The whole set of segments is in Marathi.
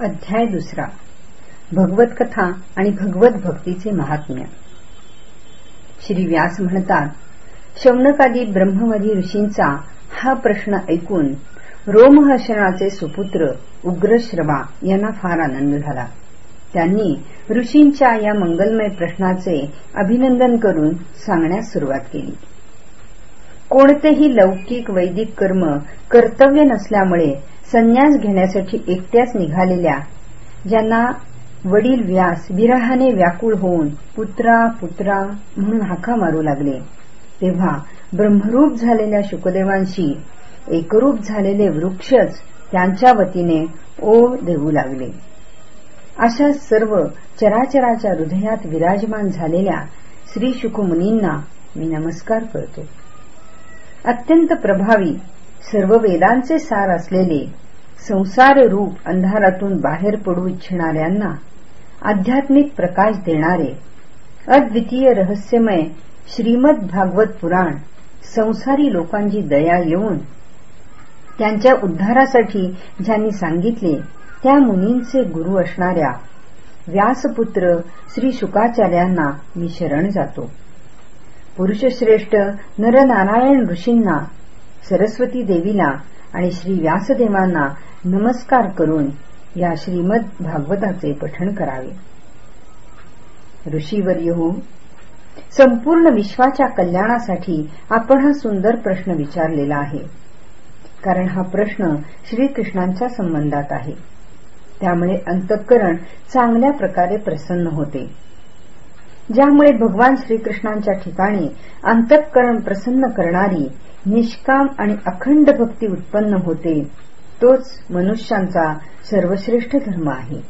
अध्याय दुसरा. भगवत कथा आणि भगवत भक्तीचे महात्म्य. श्री व्यास म्हणतात शौनकादी ब्रह्मवधी ऋषींचा हा प्रश्न ऐकून रोमहर्षणाचे सुपुत्र उग्रश्रवा यांना फार आनंद झाला. त्यांनी ऋषींच्या या मंगलमय प्रश्नाचे अभिनंदन करून सांगण्यास सुरुवात केली. कोणतेही लौकिक वैदिक कर्म कर्तव्य नसल्यामुळे संन्यास घेण्यासाठी एकट्याच निघालेल्या ज्यांना वडील व्यास विरहाने व्याकुळ होऊन पुत्रा पुत्रा म्हणून हाका मारू लागले. तेव्हा ब्रह्मरूप झालेल्या शुकदेवांशी एकरूप झालेले वृक्षच त्यांच्या वतीने ओ देऊ लागले. अशा सर्व चराचराच्या हृदयात विराजमान झालेल्या श्री शुकमुनींना मी नमस्कार करतो. अत्यंत प्रभावी सर्व वेदांचे सार असलेले संसार रूप अंधारातून बाहेर पडू इच्छिणाऱ्यांना आध्यात्मिक प्रकाश देणारे अद्वितीय रहस्यमय श्रीमद भागवत पुराण संसारी लोकांची दया येऊन त्यांच्या उद्धारासाठी ज्यांनी सांगितले त्या मुनींचे गुरु असणाऱ्या व्यासपुत्र श्री शुकाचार्यांना मी शरण जातो. पुरुषश्रेष्ठ नरनारायण ऋषींना सरस्वती देवीला आणि श्री व्यासदेवांना नमस्कार करून या श्रीमद भागवताचे पठण करावे. ऋषीवर येऊ संपूर्ण विश्वाच्या कल्याणासाठी आपण हा सुंदर प्रश्न विचारलेला आहे. कारण हा प्रश्न श्रीकृष्णांच्या संबंधात आहे. त्यामुळे अंतःकरण चांगल्या प्रकारे प्रसन्न होते. ज्यामुळे भगवान श्रीकृष्णांच्या ठिकाणी अंतःकरण प्रसन्न करणारी निष्काम आणि अखंड भक्ती उत्पन्न होते. तोच मनुष्यांचा सर्वश्रेष्ठ धर्म आहे.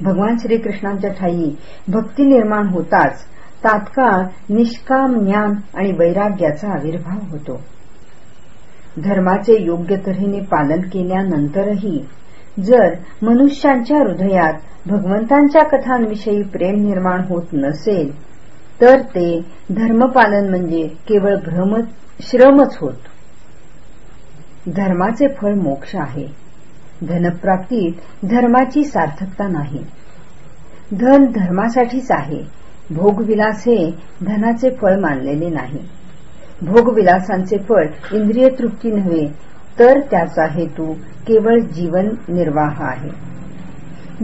भगवान श्रीकृष्णांच्या ठाई भक्ती निर्माण होताच तात्काळ निष्काम ज्ञान आणि वैराग्याचा आविर्भाव होतो. धर्माचे योग्य तऱ्हेने पालन केल्यानंतरही जर मनुष्यांच्या हृदयात भगवंतांच्या कथांविषयी प्रेम निर्माण होत नसेल तर ते धर्मपालन म्हणजे केवळ भ्रमच श्रमच होत. धर्माचे फळ मोक्ष आहे. धनप्राप्तीत धर्माची सार्थकता नाही. धन धर्मासाठीच आहे. भोगविलास हे धनाचे फळ मानलेले नाही. भोगविलासांचे फळ इंद्रिय तृप्ती नव्हे तर त्याचा हेतू केवळ जीवन निर्वाह आहे.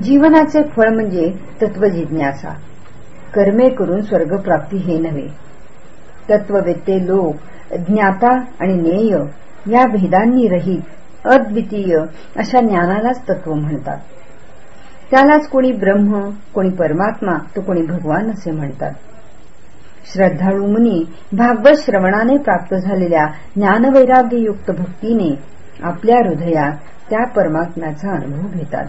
जीवनाचे फळ म्हणजे तत्वजिज्ञासा कर्मे करून स्वर्गप्राप्ती हे नव्हे. तत्ववेत्ते लोक ज्ञाता आणि नेय या भेदांनी रहित अद्वितीय अशा ज्ञानालाच तत्व म्हणतात. त्यालाच कोणी ब्रह्म कोणी परमात्मा तर कोणी भगवान असे म्हणतात. श्रद्धाळू मुनी भागवत श्रवणाने प्राप्त झालेल्या ज्ञानवैराग्ययुक्त भक्तीने आपल्या हृदयात त्या परमात्म्याचा अनुभव घेतात.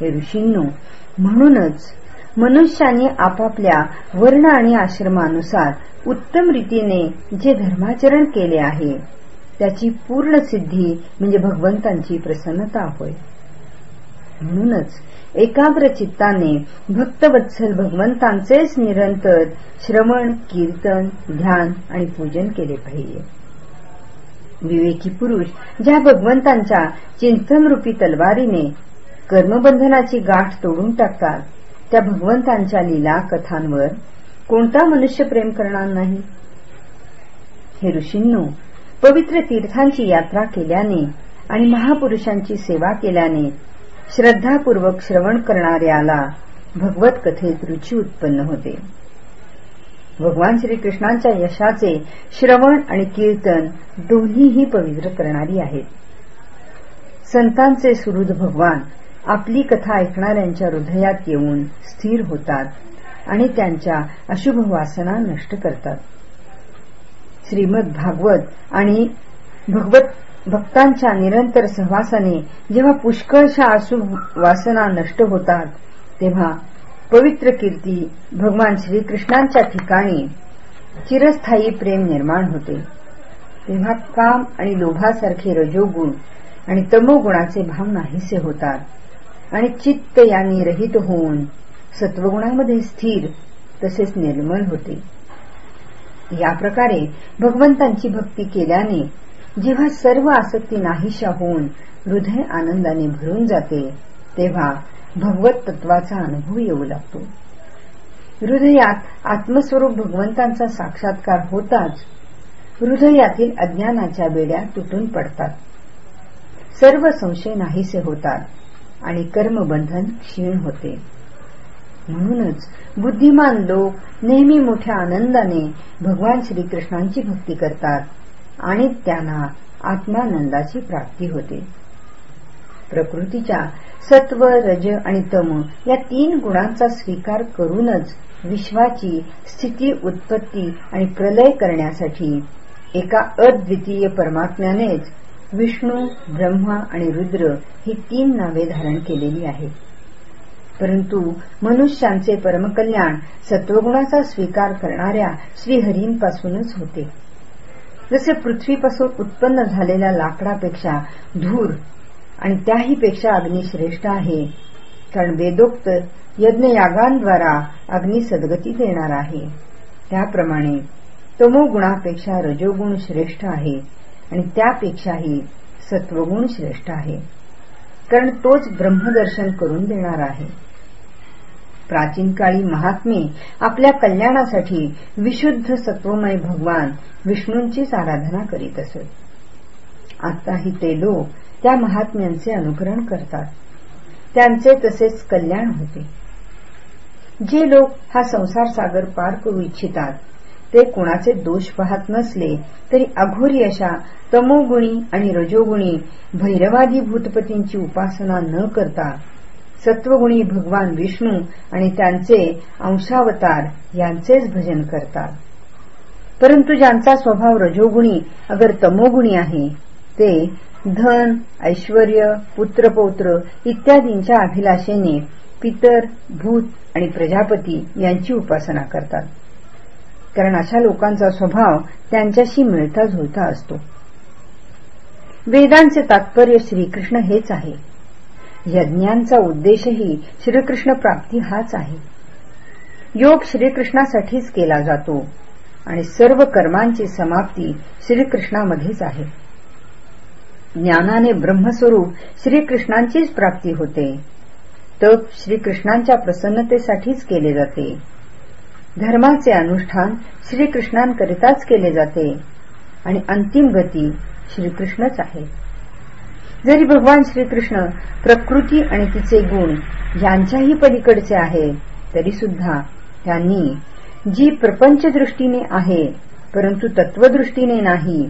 हे ऋषींनो म्हणूनच मनुष्याने आपापल्या वर्ण आणि आश्रमानुसार उत्तम रीतीने जे धर्माचरण केले आहे त्याची पूर्ण सिद्धी म्हणजे भगवंतांची प्रसन्नता होय. म्हणूनच एकाग्र चित्ताने भक्तवत्सल भगवंतांचेच निरंतर श्रवण कीर्तन ध्यान आणि पूजन केले पाहिजे. विवेकी पुरुष ज्या भगवंतांच्या चिंतनरूपी तलवारीने कर्मबंधनाची गाठ तोडून टाकतात त्या भगवंतांच्या लीला कथांवर कोणता मनुष्य प्रेम करणार नाही? हे ऋषींनो पवित्र तीर्थांची यात्रा केल्याने आणि महापुरुषांची सेवा केल्याने श्रद्धापूर्वक श्रवण करणाऱ्याला भगवत कथेत रुची उत्पन्न होते. भगवान श्रीकृष्णांच्या यशाचे श्रवण आणि कीर्तन दोन्हीही पवित्र करणारी आहेत. संतांचे सुहृद भगवान आपली कथा ऐकणाऱ्यांच्या हृदयात येऊन स्थिर होतात आणि त्यांच्या अशुभ वासना नष्ट करतात. श्रीमद भागवत आणि भगवत भक्तांच्या निरंतर सहवासाने जेव्हा पुष्कळशा अशुभ वासना नष्ट होतात तेव्हा पवित्र कीर्ती भगवान श्रीकृष्णांच्या ठिकाणी चिरस्थायी प्रेम निर्माण होते. तेव्हा काम आणि लोभासारखे रजोगुण आणि तमोगुणाचे भाव नाहीसे होतात. आणि चित्त यांनी रहित होऊन सत्वगुणामध्ये स्थिर तसेच निर्मल होते. या प्रकारे भगवंतांची भक्ती केल्याने जेव्हा सर्व आसक्ती नाहीशा होऊन हृदय आनंदाने भरून जाते तेव्हा भगवत तत्वाचा अनुभव येऊ लागतो. हृदयात आत्मस्वरूप भगवंतांचा साक्षात्कार होताच हृदयातील अज्ञानाच्या बेड्या तुटून पडतात. सर्व संशय नाहीसे होतात. आणि कर्मबंधन क्षीण होते. म्हणूनच बुद्धिमान लोक नेहमी मोठ्या आनंदाने भगवान श्रीकृष्णांची भक्ती करतात आणि त्यांना आत्मानंदाची प्राप्ती होते. प्रकृतीच्या सत्व रज आणि तम या तीन गुणांचा स्वीकार करूनच विश्वाची स्थिती उत्पत्ती आणि प्रलय करण्यासाठी एका अद्वितीय परमात्म्यानेच विष्णू ब्रह्मा आणि रुद्र ही तीन नावे धारण केलेली आहेत. परंतु मनुष्यांचे परमकल्याण सत्वगुणाचा स्वीकार करणाऱ्या श्रीहरींपासूनच होते. जसे पृथ्वीपासून उत्पन्न झालेल्या लाकडापेक्षा धूर आणि त्याहीपेक्षा अग्नी श्रेष्ठ आहे कारण वेदोक्त यज्ञयागांद्वारा अग्नी सद्गती देणार आहे. त्याप्रमाणे तमोगुणापेक्षा रजोगुण श्रेष्ठ आहे. आणि त्यापेक्षाही सत्वगुण श्रेष्ठ आहे. कारण तोच ब्रह्मदर्शन करून देणार आहे. प्राचीन काळी महात्मे आपल्या कल्याणासाठी विशुद्ध सत्वमय भगवान विष्णूंचीच आराधना करीत असत. आताही ते लोक त्या महात्म्यांचे अनुकरण करतात. त्यांचे तसेच कल्याण होते. जे लोक हा संसार सागर पार करू इच्छितात ते कुणाचे दोष पाहत नसले तरी अघोरी अशा तमोगुणी आणि रजोगुणी भैरवादी भूतपतींची उपासना न करता सत्वगुणी भगवान विष्णू आणि त्यांचे अंशावतार यांचेच भजन करतात. परंतु ज्यांचा स्वभाव रजोगुणी अगर तमोगुणी आहे ते धन ऐश्वर पुत्रपौत्र इत्यादींच्या अभिलाषेने पितर भूत आणि प्रजापती यांची उपासना करतात. कारण अशा लोकांचा स्वभाव त्यांच्याशी मिळता जुळता असतो. वेदांचे तात्पर्य श्रीकृष्ण हेच आहे. यज्ञांचा उद्देशही श्रीकृष्ण प्राप्ती हाच आहे. योग श्रीकृष्णासाठीच केला जातो आणि सर्व कर्मांची समाप्ती श्रीकृष्णामध्येच आहे. ज्ञानाने ब्रह्मस्वरूप श्रीकृष्णांचीच प्राप्ती होते. तप श्रीकृष्णांच्या प्रसन्नतेसाठीच केले जाते. धर्माचे अनुष्ठान श्रीकृष्णांकरिताच केले जाते आणि अंतिम गती श्रीकृष्णच आहे. जरी भगवान श्रीकृष्ण प्रकृती आणि तिचे गुण यांच्याही पलीकडचे आहे तरी सुद्धा त्यांनी जी प्रपंच दृष्टीने आहे परंतु तत्वदृष्टीने नाही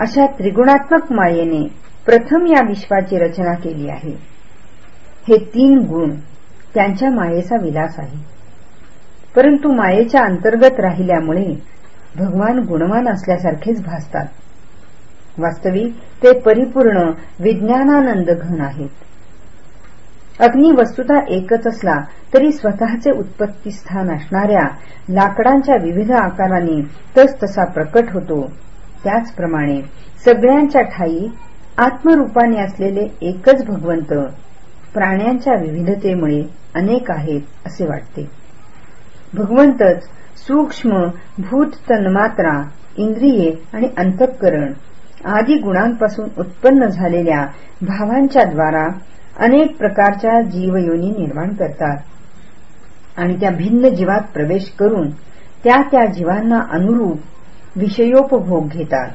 अशा त्रिगुणात्मक मायेने प्रथम या विश्वाची रचना केली आहे. हे तीन गुण त्यांच्या मायेचा विलास आहे. परंतु मायेच्या अंतर्गत राहिल्यामुळे भगवान गुणवान असल्यासारखेच भासतात. वास्तविक ते परिपूर्ण विज्ञानानंद घन आहेत. अग्नी वस्तुता एकच असला तरी स्वतःचे उत्पत्ती स्थान असणाऱ्या लाकडांच्या विविध आकाराने तस तसा प्रकट होतो. त्याचप्रमाणे सगळ्यांच्या ठाई आत्मरूपाने असलेले एकच भगवंत प्राण्यांच्या विविधतेमुळे अनेक आहेत असे वाटते. भगवंतच सूक्ष्म भूत तन्मात्रा इंद्रिये आणि अंतःकरण आदी गुणांपासून उत्पन्न झालेल्या भावांच्या द्वारा अनेक प्रकारच्या जीवयोनी निर्माण करतात. आणि त्या भिन्न जीवात प्रवेश करून त्या त्या जीवांना अनुरूप विषयोपभोग घेतात.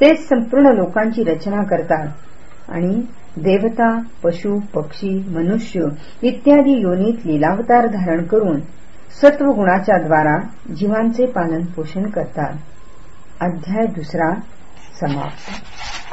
तेच संपूर्ण लोकांची रचना करतात. आणि देवता पशु पक्षी मनुष्य इत्यादी योनीत लिलावतार धारण करून सत्वगुणाच्या द्वारा जीवांचे पालन पोषण करतात. अध्याय दुसरा समाप्त.